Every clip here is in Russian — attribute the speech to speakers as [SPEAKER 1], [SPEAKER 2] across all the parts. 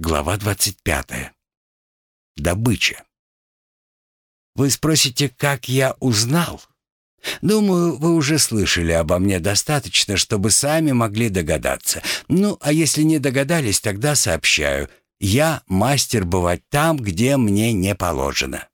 [SPEAKER 1] Глава 25. Добыча. Вы спросите, как я узнал? Думаю, вы уже слышали обо мне достаточно, чтобы сами могли догадаться. Ну, а если не догадались, тогда сообщаю. Я мастер бывать там, где мне не положено.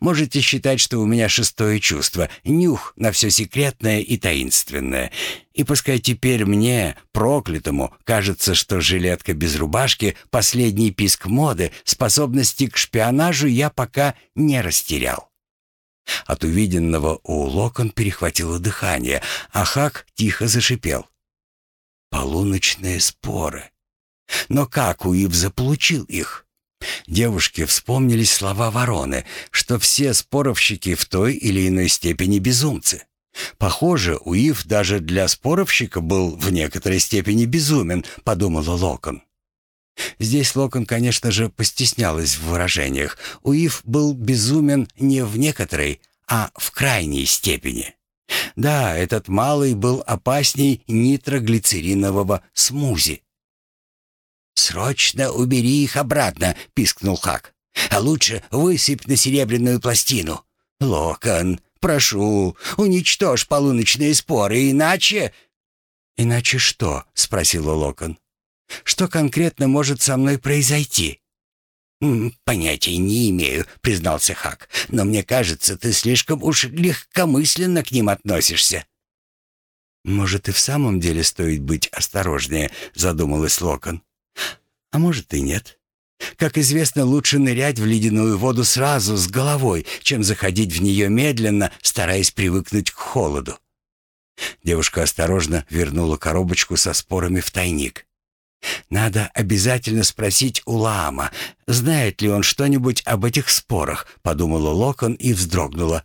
[SPEAKER 1] Можете считать, что у меня шестое чувство, нюх на все секретное и таинственное. И пускай теперь мне, проклятому, кажется, что жилетка без рубашки — последний писк моды, способности к шпионажу я пока не растерял. От увиденного у Локон перехватило дыхание, а Хак тихо зашипел. «Полуночные споры. Но как Уив заполучил их?» Девушке вспомнились слова вороны, что все споровщики в той или иной степени безумцы. Похоже, Уив даже для споровщика был в некоторой степени безумен, подумала Локон. Здесь Локон, конечно же, постеснялась в выражениях. Уив был безумен не в некоторой, а в крайней степени. Да, этот малый был опасней нитроглицеринового смузи. «Срочно убери их обратно!» — пискнул Хак. «А лучше высыпь на серебряную пластину. Локон, прошу, уничтожь полуночные споры, иначе...» «Иначе что?» — спросила Локон. «Что конкретно может со мной произойти?» «Понятия не имею», — признался Хак. «Но мне кажется, ты слишком уж легкомысленно к ним относишься». «Может, и в самом деле стоит быть осторожнее», — задумалась Локон. А может и нет. Как известно, лучше нырять в ледяную воду сразу, с головой, чем заходить в нее медленно, стараясь привыкнуть к холоду. Девушка осторожно вернула коробочку со спорами в тайник. «Надо обязательно спросить у Лаама, знает ли он что-нибудь об этих спорах», — подумала Локон и вздрогнула.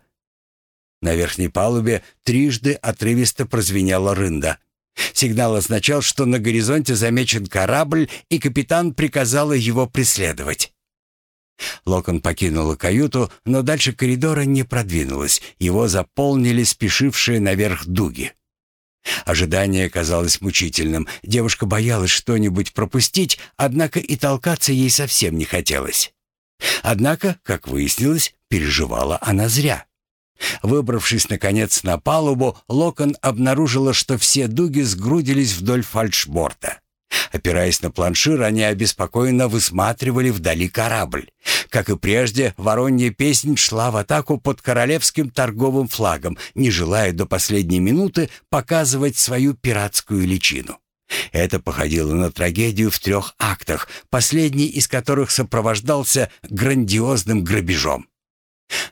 [SPEAKER 1] На верхней палубе трижды отрывисто прозвенела рында. Сигнал означал, что на горизонте замечен корабль, и капитан приказала его преследовать. Локон покинула каюту, но дальше коридора не продвинулась. Его заполнили спешившие наверх дуги. Ожидание казалось мучительным. Девушка боялась что-нибудь пропустить, однако и толкаться ей совсем не хотелось. Однако, как выяснилось, переживала она зря. Выбравшись, наконец, на палубу, Локон обнаружила, что все дуги сгрудились вдоль фальшборта. Опираясь на планшир, они обеспокоенно высматривали вдали корабль. Как и прежде, воронья песнь шла в атаку под королевским торговым флагом, не желая до последней минуты показывать свою пиратскую личину. Это походило на трагедию в трех актах, последний из которых сопровождался грандиозным грабежом.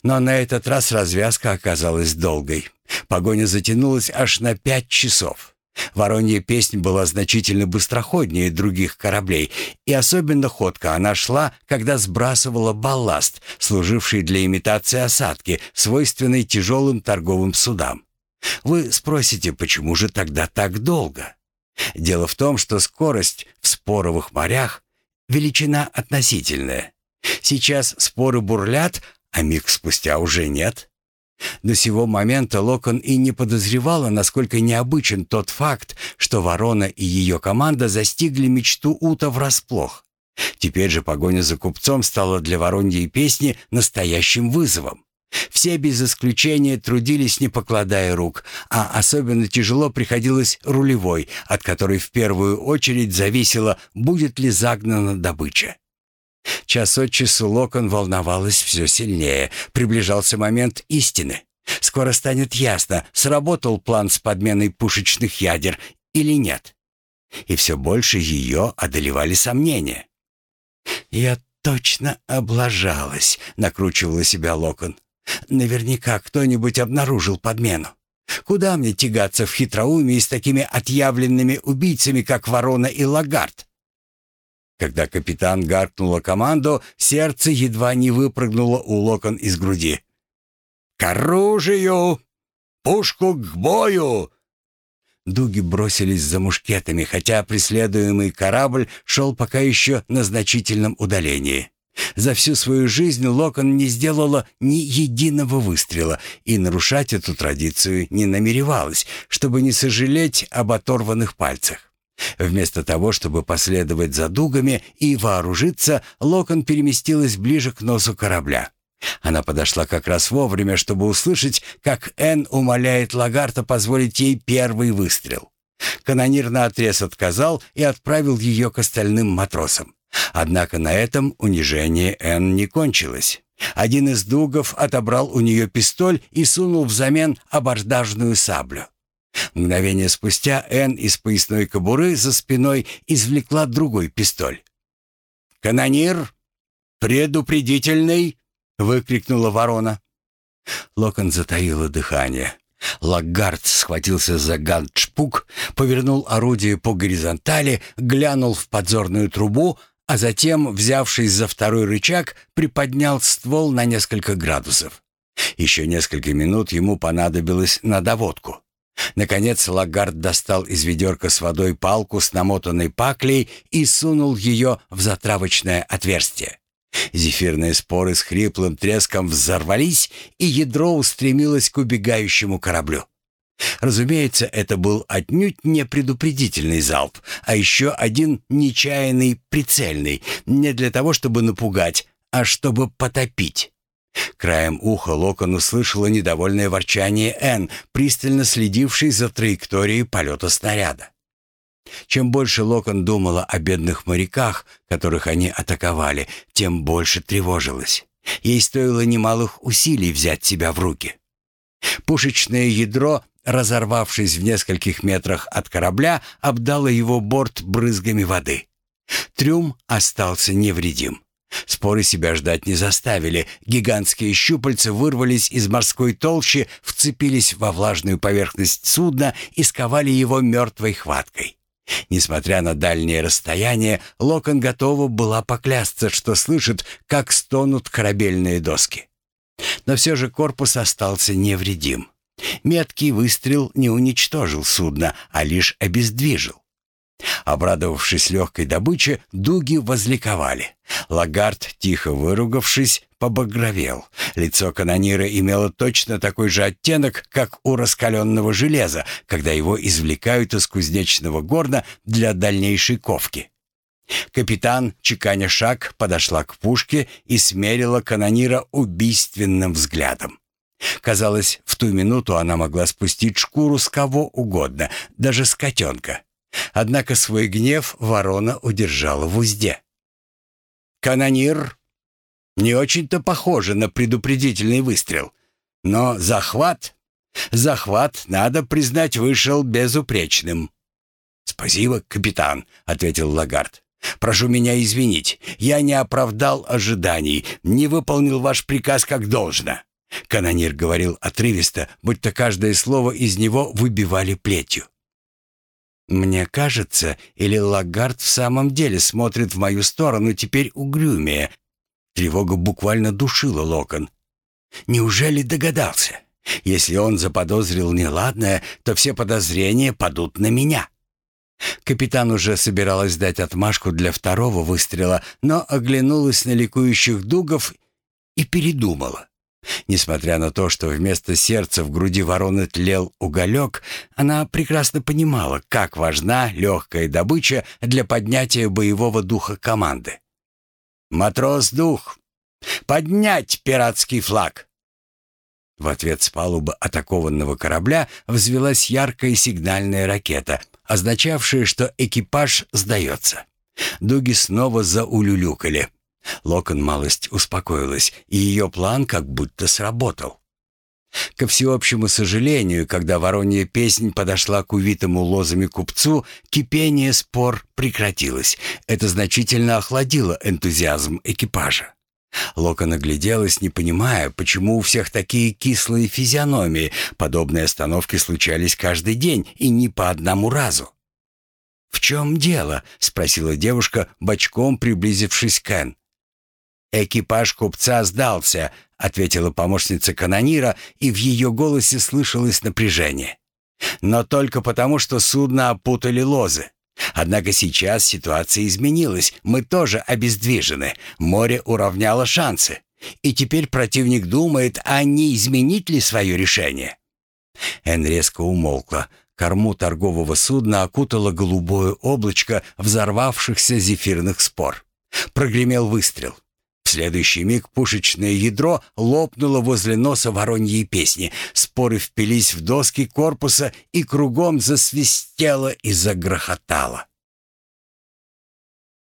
[SPEAKER 1] Но на этот раз развязка оказалась долгой. Погоня затянулась аж на пять часов. Воронья песнь была значительно быстроходнее других кораблей, и особенно ходко она шла, когда сбрасывала балласт, служивший для имитации осадки, свойственной тяжелым торговым судам. Вы спросите, почему же тогда так долго? Дело в том, что скорость в споровых морях — величина относительная. Сейчас споры бурлят, а миг спустя уже нет. До сего момента Локон и не подозревала, насколько необычен тот факт, что Ворона и ее команда застигли мечту Ута врасплох. Теперь же погоня за купцом стала для Вороньей песни настоящим вызовом. Все без исключения трудились, не покладая рук, а особенно тяжело приходилось рулевой, от которой в первую очередь зависело, будет ли загнана добыча. Час от часу Локон волновалась все сильнее. Приближался момент истины. Скоро станет ясно, сработал план с подменой пушечных ядер или нет. И все больше ее одолевали сомнения. «Я точно облажалась», — накручивала себя Локон. «Наверняка кто-нибудь обнаружил подмену. Куда мне тягаться в хитроумии с такими отъявленными убийцами, как Ворона и Лагард?» Когда капитан гаркнула команду, сердце едва не выпрыгнуло у локон из груди. «К оружию! Пушку к бою!» Дуги бросились за мушкетами, хотя преследуемый корабль шел пока еще на значительном удалении. За всю свою жизнь Локон не сделала ни единого выстрела и нарушать эту традицию не намеревалась, чтобы не сожалеть об оторванных пальцах. Вместо того, чтобы последовать за дугами и вооружиться, Локон переместилась ближе к носу корабля. Она подошла как раз вовремя, чтобы услышать, как Энн умоляет Лагарта позволить ей первый выстрел. Канонир наотрез отказал и отправил ее к остальным матросам. Однако на этом унижение Энн не кончилось. Один из дугов отобрал у нее пистоль и сунул взамен абордажную саблю. Мгновение спустя Энн из поясной кобуры за спиной извлекла другой пистоль. «Канонир! Предупредительный!» — выкрикнула ворона. Локон затаила дыхание. Лагард схватился за гандшпук, повернул орудие по горизонтали, глянул в подзорную трубу, а затем, взявшись за второй рычаг, приподнял ствол на несколько градусов. Еще несколько минут ему понадобилось на доводку. Наконец Лагард достал из ведерка с водой палку с намотанной паклей и сунул ее в затравочное отверстие. Зефирные споры с хриплым треском взорвались, и ядро устремилось к убегающему кораблю. Разумеется, это был отнюдь не предупредительный залп, а еще один нечаянный прицельный, не для того, чтобы напугать, а чтобы потопить. Краем уха Локон услышала недовольное ворчание Энн, пристально следившей за траекторией полета снаряда. Чем больше Локон думала о бедных моряках, которых они атаковали, тем больше тревожилась. Ей стоило немалых усилий взять себя в руки. Пушечное ядро, разорвавшись в нескольких метрах от корабля, обдало его борт брызгами воды. Трюм остался невредим. Споры себя ждать не заставили. Гигантские щупальца вырвались из морской толщи, вцепились во влажную поверхность судна и сковали его мертвой хваткой. Несмотря на дальнее расстояние, Локон готова была поклясться, что слышит, как стонут корабельные доски. Но все же корпус остался невредим. Меткий выстрел не уничтожил судно, а лишь обездвижил. Обрадовавшись легкой добыче, дуги возликовали. Лагард, тихо выругавшись, побагровел. Лицо канонира имело точно такой же оттенок, как у раскаленного железа, когда его извлекают из кузнечного горна для дальнейшей ковки. Капитан, чеканя шаг, подошла к пушке и смерила канонира убийственным взглядом. Казалось, в ту минуту она могла спустить шкуру с кого угодно, даже с котенка. Однако свой гнев ворона удержала в узде. «Канонир не очень-то похоже на предупредительный выстрел, но захват... Захват, надо признать, вышел безупречным». «Спасибо, капитан», — ответил Лагард. «Прошу меня извинить, я не оправдал ожиданий, не выполнил ваш приказ как должно». Канонир говорил отрывисто, будто каждое слово из него выбивали плетью. Мне кажется, или Лагард в самом деле смотрит в мою сторону теперь угрюмее. Тревога буквально душила Локон. Неужели догадался? Если он заподозрил неладное, то все подозрения падут на меня. Капитан уже собиралась дать отмашку для второго выстрела, но оглянулась на ликующих дугов и передумала. Несмотря на то, что вместо сердца в груди вороны тлел уголек, она прекрасно понимала, как важна легкая добыча для поднятия боевого духа команды. «Матрос-дух! Поднять пиратский флаг!» В ответ с палубы атакованного корабля взвелась яркая сигнальная ракета, означавшая, что экипаж сдается. Дуги снова заулюлюкали. Локон малость успокоилась, и ее план как будто сработал. Ко всеобщему сожалению, когда воронья песнь подошла к увитому лозами купцу, кипение спор прекратилось. Это значительно охладило энтузиазм экипажа. Локон огляделась, не понимая, почему у всех такие кислые физиономии. Подобные остановки случались каждый день и не по одному разу. «В чем дело?» — спросила девушка, бочком приблизившись к Энн. «Экипаж купца сдался», — ответила помощница канонира, и в ее голосе слышалось напряжение. «Но только потому, что судно опутали лозы. Однако сейчас ситуация изменилась, мы тоже обездвижены, море уравняло шансы. И теперь противник думает, а не изменить ли свое решение?» Эн резко умолкла. Корму торгового судна окутало голубое облачко взорвавшихся зефирных спор. Прогремел выстрел. Следующий миг пушечное ядро лопнуло возле носа вороньей песни. Споры впились в доски корпуса и кругом засвистело и загрохотало.